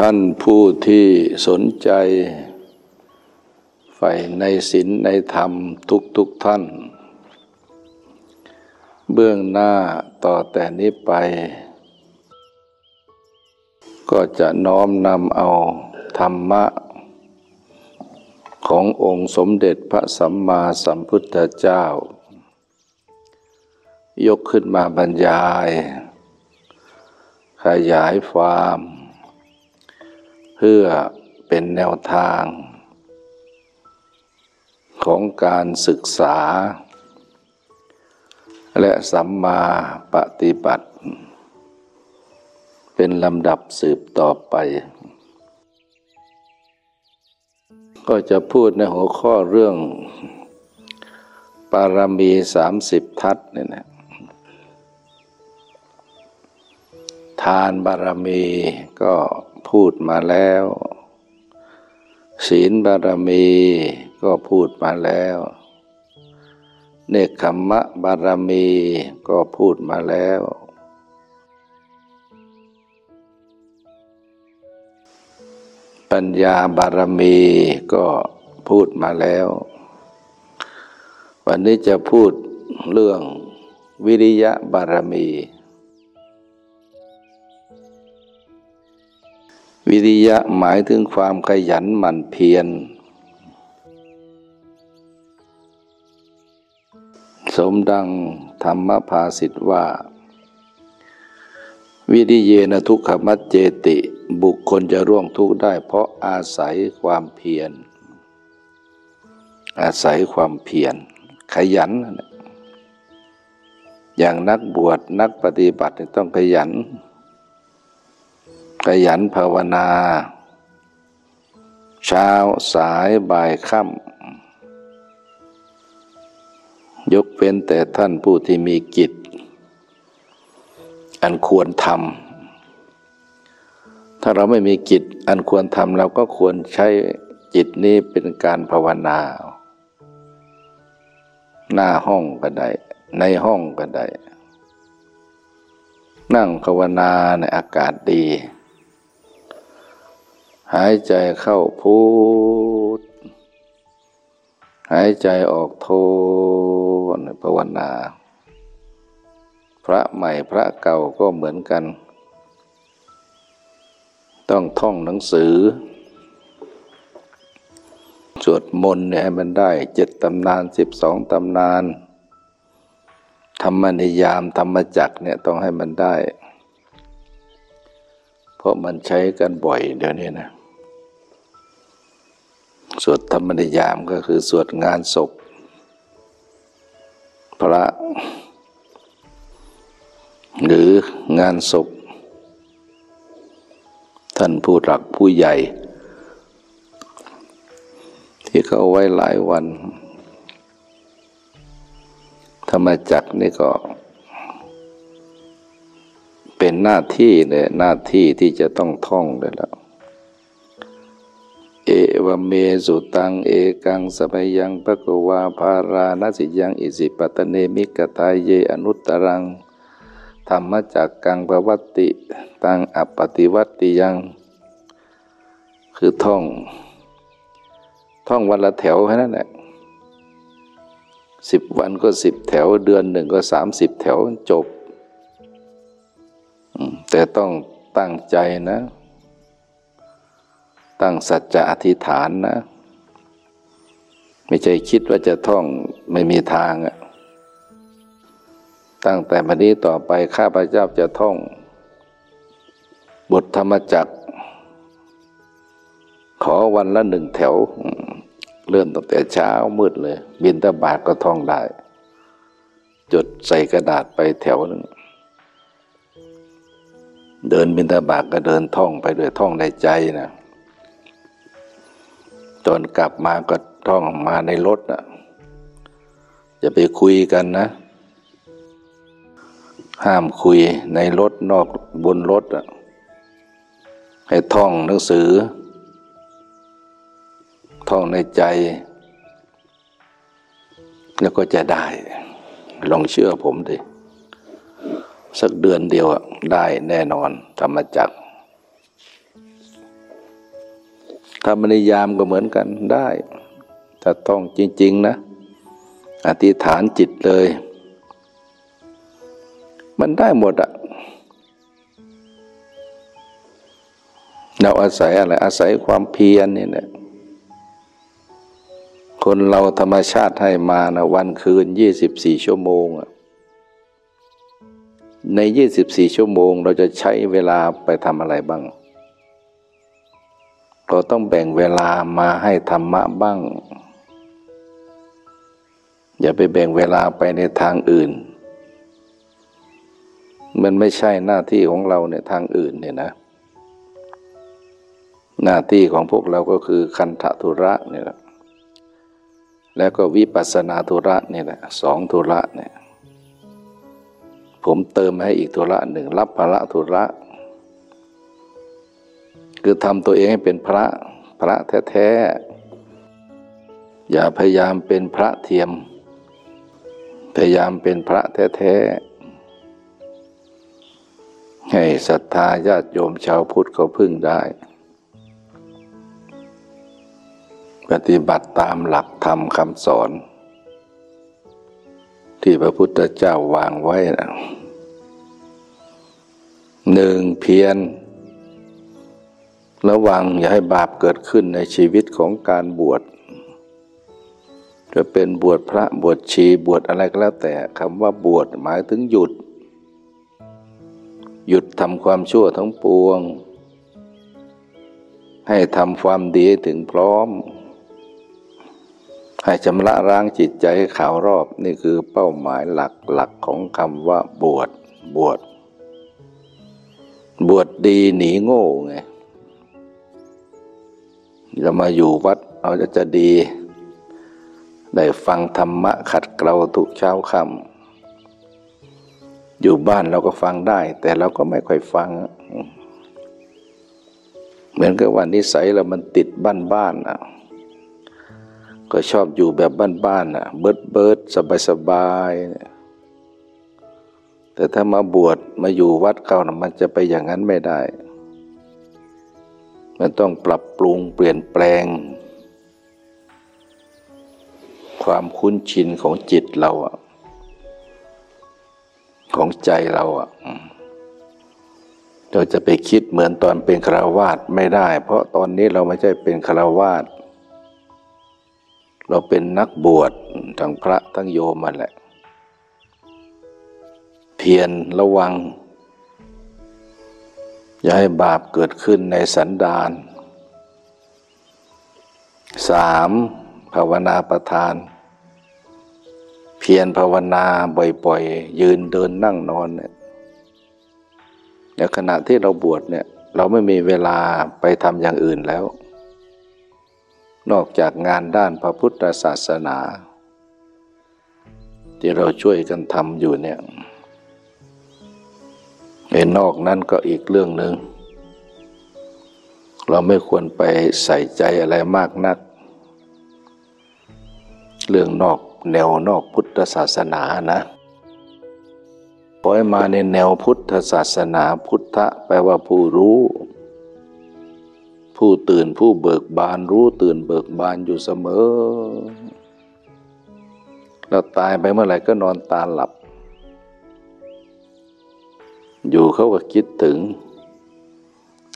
ท่านผู้ที่สนใจใฝ่ในศีลในธรรมทุกทุกท่าน เบื้องหน้าต่อแต่นี้ไป ก็จะน้อมนำเอาธรรมะ ขององค์สมเด็จพระสัมมาสัมพุทธเจ้า ยกขึ้นมาบรรยาย ขยายความ เพื่อเป็นแนวทาง ของการศึกษา และสัมมาปฏิบัติ เป็นลำดับสืบต่อไป ก็จะพูดในหัวข้อเรื่อง ปารมีสามสิบทัศเนี่ยนะทานบารมีก็ พูดมาแล้ว ศีลบารมีก็พูดมาแล้ว เนคขมมะบารมีก็พูดมาแล้ว ปัญญาบารมีก็พูดมาแล้ว วันนี้จะพูดเรื่องวิริยะบารมี วิริยะหมายถึงความขยันหมั่นเพียร สมดังธรรมภาสิทธว่า วิริเยนทุกขมัจเจติ บุคคลจะร่วงทุกข์ได้เพราะอาศัยความเพียร อาศัยความเพียร ขยัน อย่างนักบวชนักปฏิบัติต้องขยัน ขยันภาวนา เช้าสายบ่ายค่ำยกเป็นแต่ท่านผู้ที่มีกิจ อันควรทำถ้าเราไม่มีกิจอันควรทำเราก็ควรใช้จิตนี้เป็นการภาวนา หน้าห้องก็ได้ ในห้องก็ได้ นั่งภาวนาในอากาศดี หายใจเข้าพูดหายใจออกโทภาวนา พระใหม่พระเก่าก็เหมือนกัน ต้องท่องหนังสือ สวดมนต์เนี่ยให้มันได้เจ็ดตำนานสิบสองตำนาน ธรรมนิยามธรรมจักเนี่ยต้องให้มันได้ เพราะมันใช้กันบ่อยเดี๋ยวนี้นะ สวดธรรมนิยามก็คือสวดงานศพ พระ หรืองานศพ ท่านผู้หลักผู้ใหญ่ ที่เขาไว้หลายวัน ธรรมจักนี่ก็ เป็นหน้าที่เลยหน้าที่ที่จะต้องท่องเลยล้วเอ วเมสุตังเอกังสมัยยังปะกวาภาราณสิยังอิสิปตเนมิกตายเยอนุตตรังธรรมจักกังปวัตติตังอปติวัตติยัง คือท่อง ท่องวันละแถวแค่นั้นแหละสิบวันก็สิบแถว เดือนหนึ่งก็สามสิบแถวจบ แต่ต้องตั้งใจนะ ตั้งสัจจะอธิษฐานนะ ไม่ใช่คิดว่าจะท่องไม่มีทางอะตั้งแต่บันนี้ต่อไปข้าพเจ้าจะท่อง บทธรรมจักขอวันละหนึ่งแถว เริ่มตั้งแต่เช้ามืดเลย บินตบาทก็ท่องได้ จดใส่กระดาษไปแถวหนึ่งเดินบินตบาทก็เดินท่องไปด้วยท่องในใจนะ ตอนกลับมาก็ท่องมาในรถนะจะไปคุยกันนะ ห้ามคุยในรถนอกบนรถอะให้ท่องหนังสือ ท่องในใจ แล้วก็จะได้ ลองเชื่อผมดิ สักเดือนเดียวได้แน่นอนธรรมจักร ถ้ามันนิยามก็เหมือนกันได้ถ้าต้องจริง ๆ นะ อธิษฐานจิตเลย มันได้หมดอะเราอาศัยอะไร อาศัยความเพียรนี่แหละคนเราธรรมชาติให้มานะวันคืนยี่สิบสี่ชั่วโมงอะในยี่สิบสี่ชั่วโมง เราจะใช้เวลาไปทำอะไรบ้าง เราต้องแบ่งเวลามาให้ธรรมะบ้าง อย่าไปแบ่งเวลาไปในทางอื่น มันไม่ใช่หน้าที่ของเราในทางอื่นเนี่ยนะ หน้าที่ของพวกเราก็คือคันธทุระเนี่ยแหละแล้วก็วิปัสนาธุระนี่แหละสองธุระเนี่ยผมเติมให้อีกธุระหนึ่งรับภาระธุระ คือทำตัวเองให้เป็นพระพระแท้ๆ อย่าพยายามเป็นพระเทียม พยายามเป็นพระแท้ๆ ให้ศรัทธาญาติโยมชาวพุทธเขาพึ่งได้ ปฏิบัติตามหลักธรรมคำสอน ที่พระพุทธเจ้าวางไว้นะหนึ่งเพียร ระวังอย่าให้บาปเกิดขึ้นในชีวิตของการบวช จะเป็นบวชพระบวชชีบวชอะไรก็แล้วแต่คำว่าบวชหมายถึงหยุด หยุดทำความชั่วทั้งปวง ให้ทำความดีถึงพร้อม ให้ชำระล้างจิตใจให้ขาวรอบนี่คือเป้าหมายหลักหลักของคำว่าบวชบวชบวชดีหนีโง่ไง จะมาอยู่วัดเราจะจะดี ได้ฟังธรรมะขัดเกลาทุกเช้าค่ำอยู่บ้านเราก็ฟังได้ แต่เราก็ไม่ค่อยฟัง เหมือนกับว่านิสัยเรามันติดบ้านบ้านอะก็ชอบอยู่แบบบ้านๆน่ะ เบิดเบิดสบายสบายแต่ถ้ามาบวชมาอยู่วัดเขานะมันจะไปอย่างนั้นไม่ได้ มันต้องปรับปรุงเปลี่ยนแปลง ความคุ้นชินของจิตเราอะของใจเราอะเราจะไปคิดเหมือนตอนเป็นคราวาสไม่ได้ เพราะตอนนี้เราไม่ใช่เป็นคราวาสเราเป็นนักบวชทั้งพระทั้งโยมมาแหละ เพียรระวัง อย่าให้บาปเกิดขึ้นในสันดานสามภาวนาประทาน เพียรภาวนาบ่อยๆ ยืนเดินนั่งนอนเนี่ยในขณะที่เราบวชเนี่ยเราไม่มีเวลาไปทำอย่างอื่นแล้ว นอกจากงานด้านพระพุทธศาสนา ที่เราช่วยกันทำอยู่เนี่ย ในนอกนั้นก็อีกเรื่องหนึ่งเราไม่ควรไปใส่ใจอะไรมากนัก เรื่องนอกแนวนอกพุทธศาสนานะปล่อยมาในแนวพุทธศาสนาพุทธะแปลว่าผู้รู้ ผู้ตื่นผู้เบิกบานรู้ตื่นเบิกบานอยู่เสมอ เราตายไปเมื่อไหร่ก็นอนตาหลับ อยู่เขาก็คิดถึง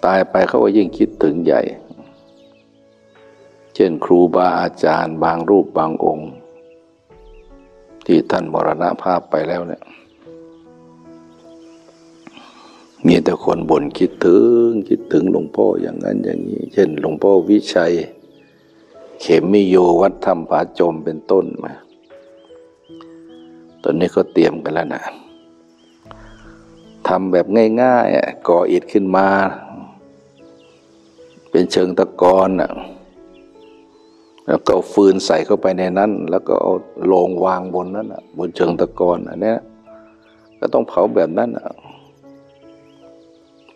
ตายไปเขาก็ยิ่งคิดถึงใหญ่ เช่นครูบาอาจารย์บางรูปบางองค์ ที่ท่านมรณภาพไปแล้วเนี่ยมีแต่คนบ่นคิดถึงคิดถึงหลวงพ่ออย่างนั้นอย่างนี้ เช่นหลวงพ่อวิชัย เขมมิโยวัดธรรมผาจมเป็นต้นมาตอนนี้ก็เตรียมกันแล้วนะ ทำแบบง่ายๆก่ออิฐขึ้นมา เป็นเชิงตะกอนแล้วก็เอาฟืนใส่เข้าไปในนั้น แล้วก็เอาโลงวางบนนั้นบนเชิงตะกอนอันนี้ก็ต้องเผาแบบนั้น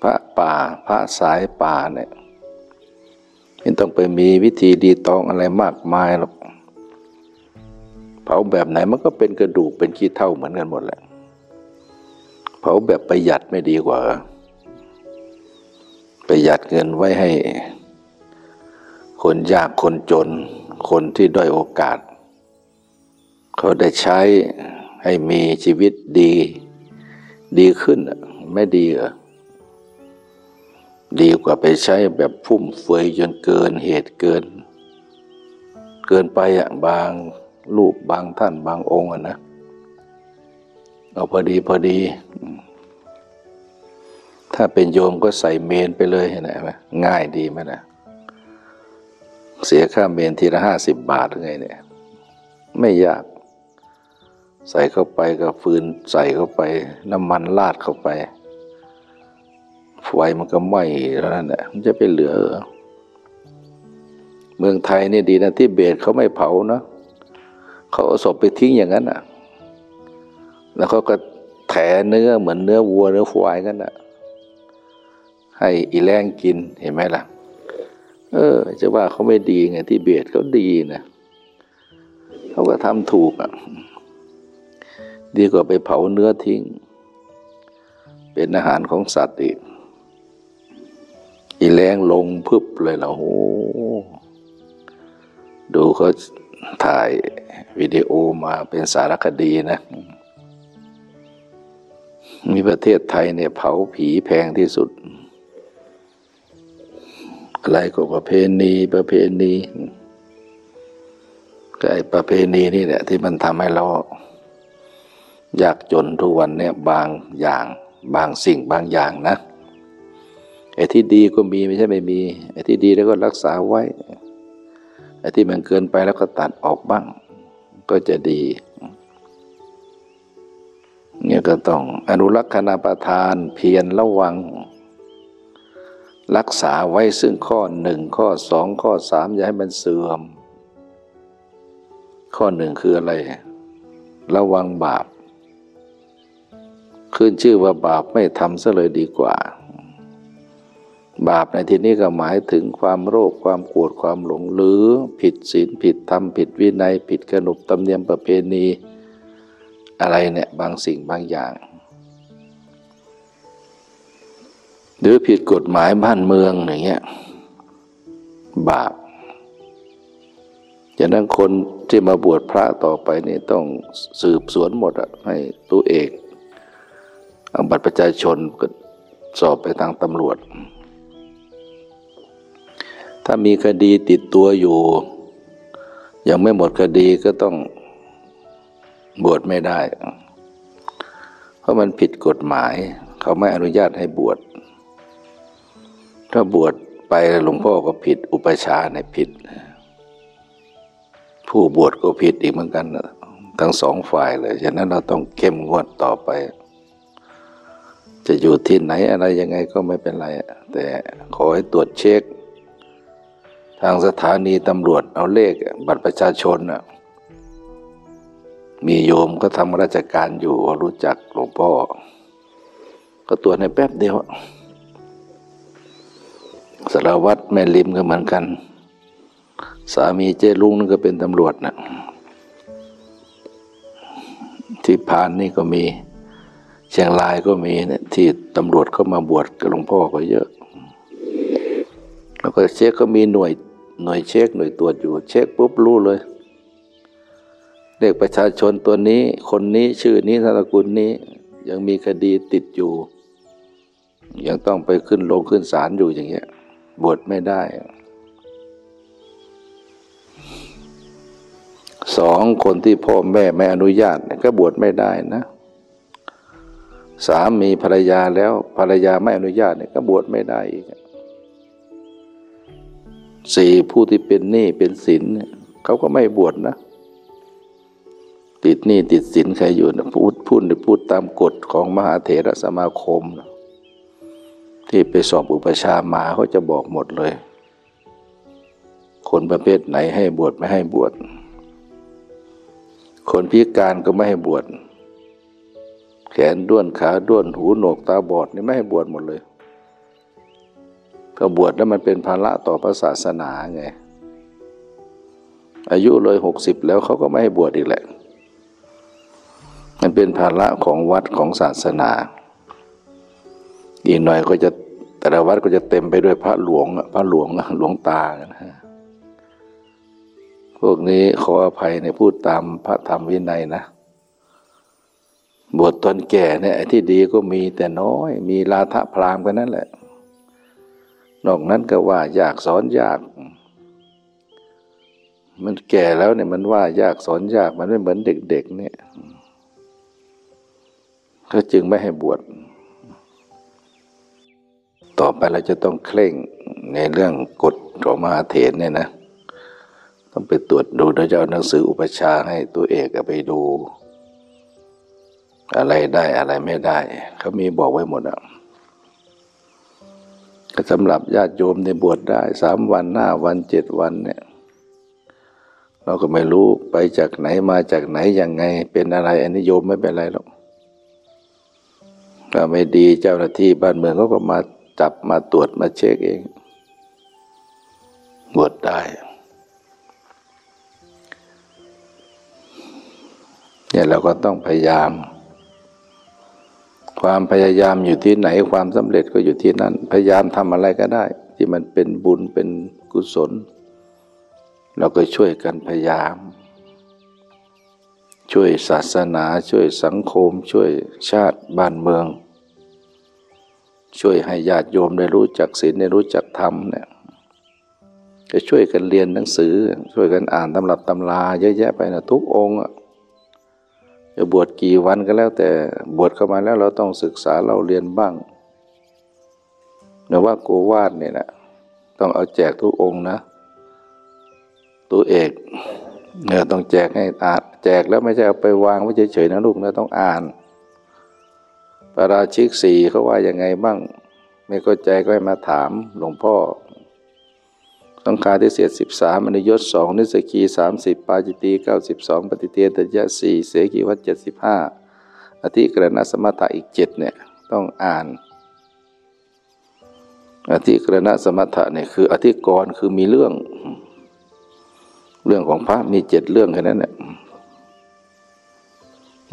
พระป่าพระสายป่าเนี่ยไม่ต้องไปมีวิธีดีตองอะไรมากมายหรอกเผาแบบไหนมันก็เป็นกระดูกเป็นขี้เท่าเหมือนกันหมดแหละ เผาแบบประหยัดไม่ดีกว่า ประหยัดเงินไว้ให้ คนยากคนจน คนที่ด้อยโอกาส เขาได้ใช้ให้มีชีวิตดี ดีขึ้นไม่ดีเหรอดีกว่าไปใช้แบบฟุ่มเฟือยจนเกินเหตุเกิน เกินไปอะบางรูปบางท่านบางองค์อะนะ เอาพอดีพอดี ถ้าเป็นโยมก็ใส่เมนไปเลยเห็นไหมง่ายดีไหมนะเสียค่าเมนทีละห้าสิบบาทหรือไงเนี่ย ไม่ยาก ใส่เข้าไปก็ฟืนใส่เข้าไป น้ำมันลาดเข้าไปไฟมันก็ไหม้แล้วนั่นแหละมันจะไปเหลือ เมืองไทยนี่ดีนะที่เบตเขาไม่เผาเนาะเขาเอาศพไปทิ้งอย่างนั้นอะ แล้วเขาก็แถเนื้อเหมือนเนื้อวัวเนื้อควายกันอะ ให้อีแรงกินเห็นไหมล่ะ เออ จะว่าเขาไม่ดีไงที่เบตเขาดีนะเขาก็ทำถูกอะ ดีกว่าไปเผาเนื้อทิ้ง เป็นอาหารของสัตว์อีกอีแรงลงพึบเลยล่ะโอ้ดูเขาถ่ายวิดีโอมาเป็นสารคดีนะ มีประเทศไทยเนี่ยเผาผีแพงที่สุดอะไรก็ประเพณีประเพณีก็ไอประเพณีนี่แหละที่มันทำให้เรายากจนทุกวันเนี่ยบางอย่างบางสิ่งบางอย่างนะไอ้ที่ดีก็มีไม่ใช่ไม่มีไอ้ที่ดีแล้วก็รักษาไว้ไอ้ที่มันเกินไปแล้วก็ตัดออกบ้าง ก็จะดี เนี่ยก็ต้องอนุรักษณาประทานเพียรระวัง รักษาไว้ซึ่งข้อหนึ่งข้อสองข้อสามอย่าให้มันเสื่อม ข้อหนึ่งคืออะไร ระวังบาป ขึ้นชื่อว่าบาปไม่ทำซะเลยดีกว่า บาปในที่นี้ก็หมายถึงความโรคความโกรธความหลงหรือ ผิดศีลผิดธรรมผิดวินัย ผิดขนบธรรมเนียมประเพณี อะไรเนี่ยบางสิ่งบางอย่าง หรือผิดกฎหมายบ้านเมืองอย่างเงี้ยบาปฉะนั้นคนที่มาบวชพระต่อไปนี่ต้องสืบสวนหมดอะให้ตัวเอกเอาบัตรประชาชนก็สอบไปทางตำรวจ ถ้ามีคดีติดตัวอยู่ ยังไม่หมดคดีก็ต้อง บวชไม่ได้ เพราะมันผิดกฎหมาย เขาไม่อนุญาตให้บวช ถ้าบวชไปหลวงพ่อก็ผิด อุปชาในผิด ผู้บวชก็ผิดอีกเหมือนกันทั้งสองฝ่ายเลยฉะนั้นเราต้องเข้มงวดต่อไป จะอยู่ที่ไหนอะไรยังไงก็ไม่เป็นไร แต่ขอให้ตรวจเช็ค ทางสถานีตำรวจเอาเลขบัตรประชาชนน่ะ มีโยมก็ทำราชการอยู่รู้จักหลวงพ่อ ก็ตรวจในแป๊บเดียวสารวัตรแม่ลิมก็เหมือนกัน สามีเจ้ลุงนั่นก็เป็นตำรวจนะที่พานนี่ก็มีเชียงรายก็มีเนี่ยที่ตำรวจเข้ามาบวชกับหลวงพ่อก็เยอะ แล้วก็เช็คก็มีหน่วยหน่วยเช็คหน่วยตรวจอยู่ เช็คปุ๊บรู้เลย เลขประชาชนตัวนี้คนนี้ชื่อนี้นามสกุลนี้ยังมีคดีติดอยู่ ยังต้องไปขึ้นลงขึ้นศาลอยู่อย่างเงี้ย บวชไม่ได้สองคนที่พ่อแม่ไม่อนุญาตก็บวชไม่ได้นะสามีภรรยาแล้วภรรยาไม่อนุญาตเนี่ยก็บวชไม่ได้อีกสี่ผู้ที่เป็นหนี้เป็นสินเขาก็ไม่บวชนะ ติดหนี้ติดสินใครอยู่นะพูดพูดพูดตามกฎของมหาเถรสมาคมนะที่ไปสอบอุปชามาเขาจะบอกหมดเลย คนประเภทไหนให้บวชไม่ให้บวช คนพิการก็ไม่ให้บวช แขนด้วนขาด้วนหูโหนกตาบอดนี่ไม่ให้บวชหมดเลยก็บวชแล้วมันเป็นภาระต่อพระศาสนาไง อายุเลยหกสิบแล้วเขาก็ไม่ให้บวชอีกแหละ มันเป็นภาระของวัดของศาสนา อีกหน่อยก็จะแต่ละวัดก็จะเต็มไปด้วยพระหลวงพระหลวงหลวงตานะวกนี้ขออภัยในพูดตามพระธรรมวินัยนะ บวชตอนแก่เนี่ยที่ดีก็มีแต่น้อย มีลาทะพรามกันนั่นแหละ นอกนั้นก็ว่ายากสอนยาก มันแก่แล้วเนี่ยมันว่ายากสอนยากมันไม่เหมือนเด็ก ๆ เนี่ย ก็จึงไม่ให้บวช ต่อไปเราจะต้องเคร่งในเรื่องกฎของมหาเถรเนี่ยนะ ต้องไปตรวจดูโดยจะเอาหนังสืออุปชาให้ตัวเอกไปดู อะไรได้อะไรไม่ได้ เขามีบอกไว้หมดอะสำหรับญาติโยมในบวชได้สามวันห้าวันเจ็ดวันเนี่ย เราก็ไม่รู้ไปจากไหนมาจากไหนยังไงเป็นอะไรอันนี้โยมไม่เป็นไรหรอก ถ้าไม่ดีเจ้าหน้าที่บ้านเมืองเขาก็มาจับมาตรวจมาเช็คเองบวชได้เนี่ยเราก็ต้องพยายาม ความพยายามอยู่ที่ไหนความสำเร็จก็อยู่ที่นั่น พยายามทำอะไรก็ได้ ที่มันเป็นบุญเป็นกุศล เราก็ช่วยกันพยายาม ช่วยศาสนาช่วยสังคม ช่วยชาติบ้านเมือง ช่วยให้ญาติโยมได้รู้จักศีลได้รู้จักธรรมเนี่ยจะช่วยกันเรียนหนังสือ ช่วยกันอ่านตำรับตำราเยอะแยะไปนะทุกองค์จะบวชกี่วันก็แล้ว แต่บวชเข้ามาแล้วเราต้องศึกษาเราเรียนบ้างแต่ว่าโกวาดเนี่ยนะต้องเอาแจกทุกองค์นะ ตัวเอกเนี่ยต้องแจกให้อ่านแจกแล้วไม่ใช่เอาไปวางไว้เฉยๆนะลูกนะต้องอ่าน ปราชิกสี่เขาว่ายังไงบ้าง ไม่เข้าใจก็ให้มาถามหลวงพ่อ สังฆาทิเศษสิบสามอนุยศสองนิสกีสามสิบปาจิตีเก้าสิบสองปฏิเตียตยะสี่เสกีวัตเจ็ดสิบห้าอธิกรณสมถะอีกเจ็ดเนี่ยต้องอ่าน อธิกรณสมถะเนี่ยคืออธิกรณ์คือมีเรื่อง เรื่องของพระมีเจ็ดเรื่องแค่นั้นแหละ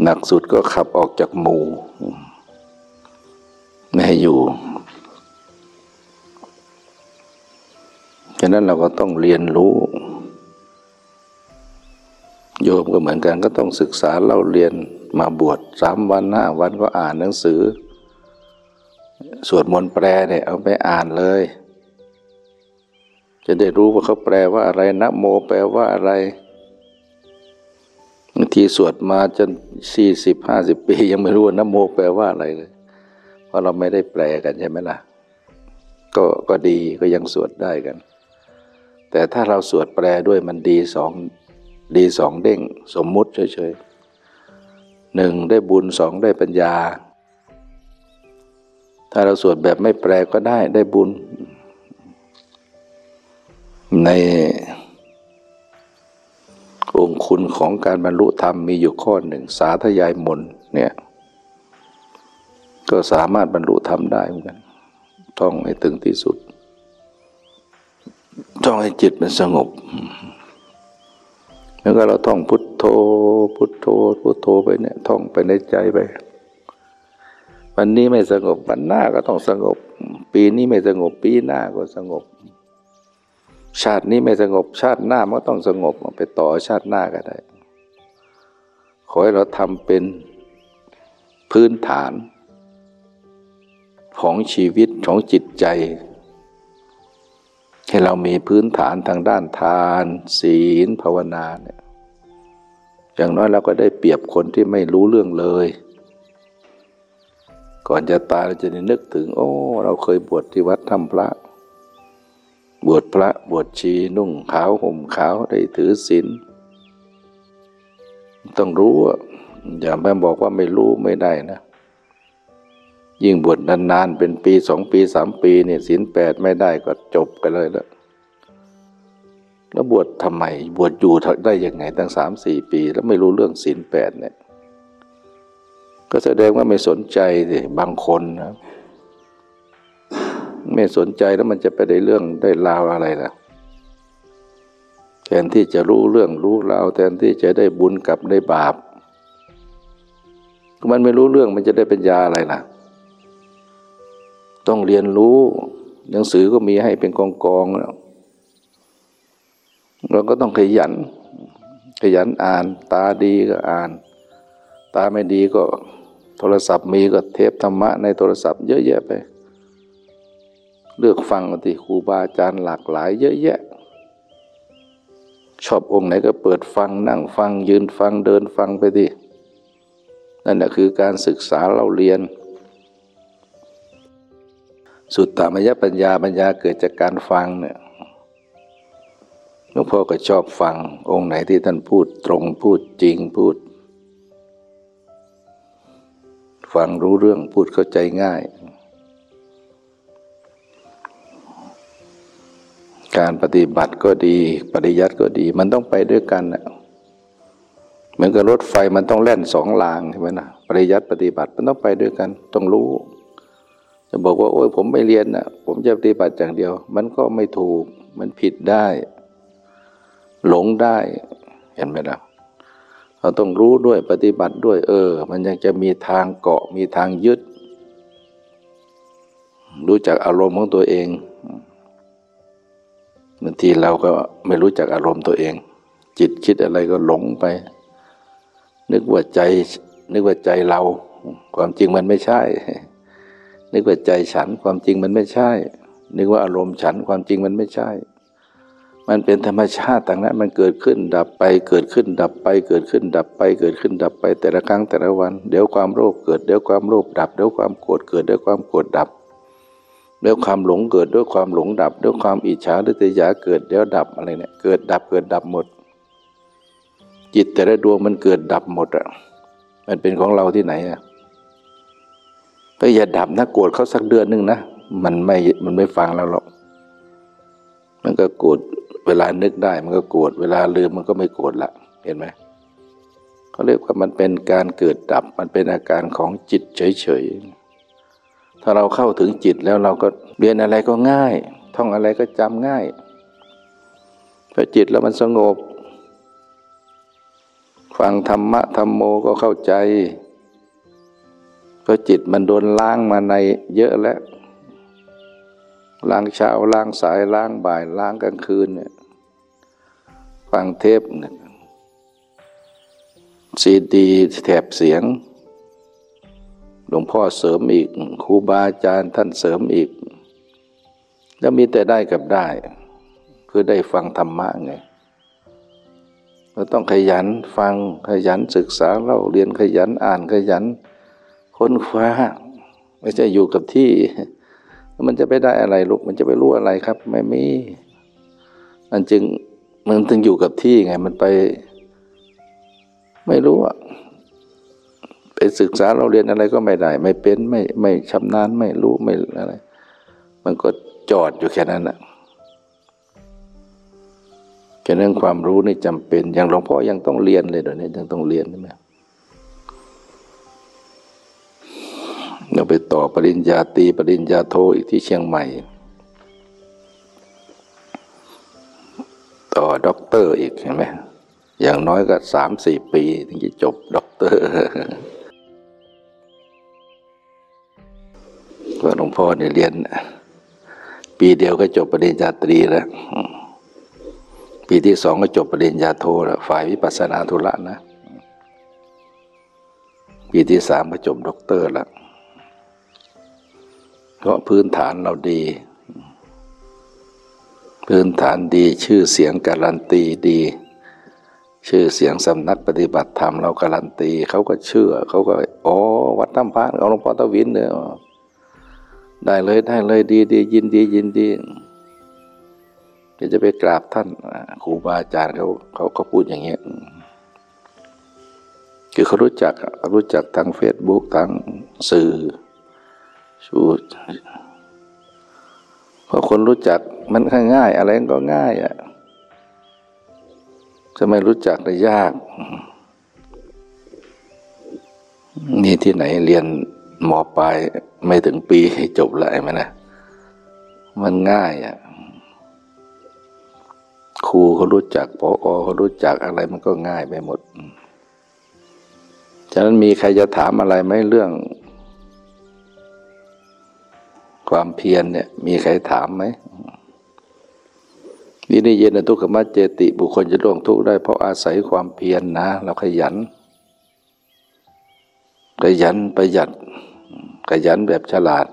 หนักสุดก็ขับออกจากหมู่ ไม่ให้อยู่ฉะนั้นเราก็ต้องเรียนรู้ โยมก็เหมือนกันก็ต้องศึกษาเราเรียนมาบวชสามวันห้าวันก็อ่านหนังสือ สวดมนต์แปลเนี่ยเอาไปอ่านเลย จะได้รู้ว่าเขาแปลว่าอะไรนะโมแปลว่าอะไรบางทีสวดมาจนสี่สิบห้าสิบปียังไม่รู้ว่านโมแปลว่าอะไรเลย เพราะเราไม่ได้แปลกันใช่ไหมล่ะ ก็ก็ดีก็ยังสวดได้กัน แต่ถ้าเราสวดแปลด้วยมันดีสองดีสองเด้ง สมมุติเฉยๆหนึ่งได้บุญสองได้ปัญญา ถ้าเราสวดแบบไม่แปลก็ได้ได้บุญ ในองคุณของการบรรลุธรรมมีอยู่ข้อหนึ่ง สาธยายมนเนี่ย ก็สามารถบรรลุธรรมได้เหมือนกัน ต้องให้ถึงที่สุด ต้องให้จิตมันสงบ แล้วก็เราท่องพุทโธ พุทโธ พุทโธไปเนี่ย ท่องไปในใจไป วันนี้ไม่สงบ วันหน้าก็ต้องสงบ ปีนี้ไม่สงบ ปีหน้าก็สงบ ชาตินี้ไม่สงบ ชาติหน้ามันก็ต้องสงบ ไปต่อชาติหน้าก็ได้ ขอให้เราทำเป็นพื้นฐาน ของชีวิตของจิตใจ ให้เรามีพื้นฐานทางด้านทาน ศีลภาวนาเนี่ยอย่างน้อยเราก็ได้เปรียบคนที่ไม่รู้เรื่องเลย ก่อนจะตายเราจะนึกถึง โอ้ เราเคยบวชที่วัดถ้ำพระ บวชพระบวชชีนุ่งขาวห่มขาวได้ถือศีลต้องรู้อย่าแม่บอกว่าไม่รู้ไม่ได้นะ ยิ่งบวชนานๆ เป็นปีสองปีสามปีเนี่ยศีลแปดไม่ได้ก็จบกันเลยแล้วแล้วบวชทำไมบวชอยู่ได้ยังไงตั้งสามสี่ปี แล้วไม่รู้เรื่องศีลแปดเนี่ย ก็แสดงว่าไม่สนใจสิบางคนนะไม่สนใจแล้วมันจะไปได้เรื่องได้ราวอะไรล่ะแทนที่จะรู้เรื่องรู้ราวแทนที่จะได้บุญกับได้บาป มันไม่รู้เรื่องมันจะได้ปัญญาอะไรล่ะ ต้องเรียนรู้ หนังสือก็มีให้เป็นกองกองแล้วเราก็ต้องขยัน ขยันอ่าน ตาดีก็อ่าน ตาไม่ดีก็โทรศัพท์มีก็เทปธรรมะในโทรศัพท์เยอะแยะไป เลือกฟังที่ครูบาอาจารย์หลากหลาย เยอะแยะ ชอบองค์ไหนก็เปิดฟังนั่งฟังยืนฟังเดินฟังไปดินั่นแหละคือการศึกษาเราเรียน สุตตามยปัญญาปัญญาเกิดจากการฟังเนี่ยหลวงพ่อก็ชอบฟังองค์ไหนที่ท่านพูดตรงพูดจริงพูด ฟังรู้เรื่องพูดเข้าใจง่าย การปฏิบัติก็ดี ปริยัติก็ดี มันต้องไปด้วยกันนะเหมือนกับรถไฟมันต้องแล่นสองรางใช่ไหมนะปริยัติปฏิบัติมันต้องไปด้วยกัน ต้องรู้ จะบอกว่าโอ้ยผมไม่เรียนนะผมจะปฏิบัติอย่างเดียว มันก็ไม่ถูกมันผิดได้ หลงได้ เห็นไหมล่ะเราต้องรู้ด้วยปฏิบัติด้วย เออ มันยังจะมีทางเกาะมีทางยึด รู้จักอารมณ์ของตัวเองบางทีเราก็ไม่รู้จักอารมณ์ตัวเอง จิตคิดอะไรก็หลงไป นึกว่าใจ นึกว่าใจเรา ความจริงมันไม่ใช่ นึกว่าใจฉันความจริงมันไม่ใช่ นึกว่าอารมณ์ฉันความจริงมันไม่ใช่ มันเป็นธรรมชาติต่างนั้นมันเกิดขึ้นดับไปเกิดขึ้นดับไปเกิดขึ้นดับไปเกิดขึ้นดับไปแต่ละครั้งแต่ละวัน เดี๋ยวความโลภเกิดเดี๋ยวความโลภดับเดี๋ยวความโกรธเกิดเดี๋ยวความโกรธดับเดี๋ยวความหลงเกิดด้วยความหลงดับเดี๋ยวความอิจฉาหรือตยาเกิดเดี๋ยวดับอะไรเนี่ยเกิดดับเกิดดับหมด จิตแต่ละดวงมันเกิดดับหมดอะมันเป็นของเราที่ไหนอะ ก็อย่าดับนะโกรธเขาสักเดือนหนึ่งนะมันไม่มันไม่ฟังเราหรอก มันก็โกรธเวลานึกได้ มันก็โกรธเวลาลืมมันก็ไม่โกรธละเห็นไหมเขาเรียกว่ามันเป็นการเกิดดับมันเป็นอาการของจิตเฉยๆถ้าเราเข้าถึงจิตแล้วเราก็เรียนอะไรก็ง่าย ท่องอะไรก็จำง่ายพอจิตแล้วมันสงบ ฟังธรรมะธรรมโมก็เข้าใจ เพราะจิตมันโดนล้างมาในเยอะแล้วล้างเช้าล้างสายล้างบ่ายล้างกลางคืนเนี่ยฟังเทปเนี่ยซีดีแถบเสียง หลวงพ่อเสริมอีกครูบาอาจารย์ท่านเสริมอีก แล้วมีแต่ได้กับได้ คือได้ฟังธรรมะไงเราต้องขยันฟังขยันศึกษาเราเรียนขยันอ่านขยัน ค้นคว้า ไม่ใช่อยู่กับที่ มันจะไปได้อะไรลูกมันจะไปรู้อะไรครับ ไม่มีมันจึงมันถึงอยู่กับที่ไง มันไป ไม่รู้อะไปศึกษาเราเรียนอะไรก็ไม่ได้ ไม่เป็นไม่ไม่ชำนาญไม่รู้ไม่อะไร มันก็จอดอยู่แค่นั้นแหละแค่นั้นความรู้นี่จำเป็น อย่างหลวงพ่อยังต้องเรียนเลยเดี๋ยวนี้ยังต้องเรียนใช่ไหม เราไปต่อปริญญาตรีปริญญาโทอีกที่เชียงใหม่ ต่อด็อกเตอร์อีกเห็นไหมอย่างน้อยก็สามสี่ปีถึงจะจบด็อกเตอร์ก็หลวงพ่อเนี่ยเรียน ปีเดียวก็จบปริญญาตรีแล้ว ปีที่สองก็จบปริญญาโทแล้วฝ่ายวิปัสสนาธุระนะ ปีที่สามก็จบด็อกเตอร์แล้ว เพราะพื้นฐานเราดี พื้นฐานดีชื่อเสียงการันตีดี ชื่อเสียงสำนักปฏิบัติธรรมเราการันตีเขาก็เชื่อเขาก็อ๋อวัดตั้มพระเอาหลวงพ่อตะวินเนี่ยได้เลยได้เลยดีดียินดียินดีจะไปกราบท่านครูบาอาจารย์เขาเขาเขาพูดอย่างเงี้ยคือเขารู้จักรู้จักทางเฟซบุ๊กทางสื่อ ชูพอคนรู้จักมันง่าย อะไรก็ง่ายอะจะไม่รู้จักได้ยาก นี่ที่ไหนเรียนหมอปลายไม่ถึงปีจบแล้วไหมนะ มันง่ายอะครูเขารู้จักพอเขารู้จักอะไรมันก็ง่ายไปหมด ฉะนั้นมีใครจะถามอะไรไหมเรื่อง ความเพียรเนี่ย มีใครถามไหมนี่นี่เย็นทุกขมัจเจติ บุคคลจะล่วงทุกข์ได้เพราะอาศัยความเพียรนนะ เราขยัน ขยันประหยัด ขยันแบบฉลาด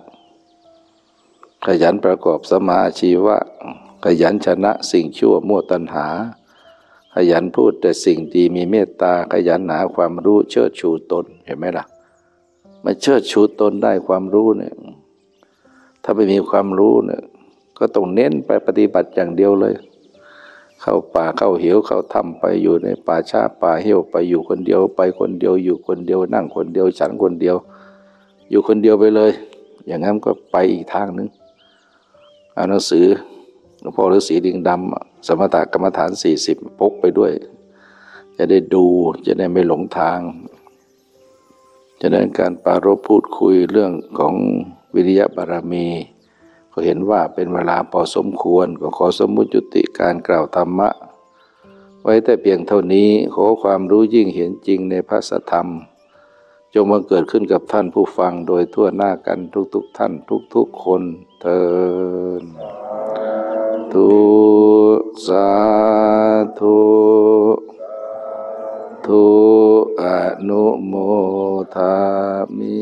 ขยันประกอบสมาชีวะ ขยันชนะสิ่งชั่วมั่วตัณหา ขยันพูดแต่สิ่งดีมีเมตตา ขยันหาความรู้เชิดชูตนเห็นไหมล่ะมาเชิดชูตนได้ความรู้เนี่ย ถ้าไม่มีความรู้เนี่ยก็ต้องเน้นไปปฏิบัติอย่างเดียวเลย เข้าป่าเข้าเหวเข้าถ้ำไปอยู่ในป่าช้าป่าเหวไปอยู่คนเดียวไปคนเดียวอยู่คนเดียวนั่งคนเดียวฉันคนเดียว อยู่คนเดียวไปเลย อย่างนั้นก็ไปอีกทางหนึ่งเอาหนังสือหลวงพ่อฤาษีดิงดำสมถกรรมฐานสี่สิบพกไปด้วย จะได้ดูจะได้ไม่หลงทาง จะได้การปารภพูดคุยเรื่องของ วิริยบารมี ก็เห็นว่าเป็นเวลาพอสมควรก็ขอสมมุติยุติการกล่าวธรรมะ ไว้แต่เพียงเท่านี้ขอความรู้ยิ่งเห็นจริงในพระสธรรม จงมังเกิดขึ้นกับท่านผู้ฟังโดยทั่วหน้ากันทุกๆทท่านทุกๆคนเทินทุสาทุทุอนุโมทามิ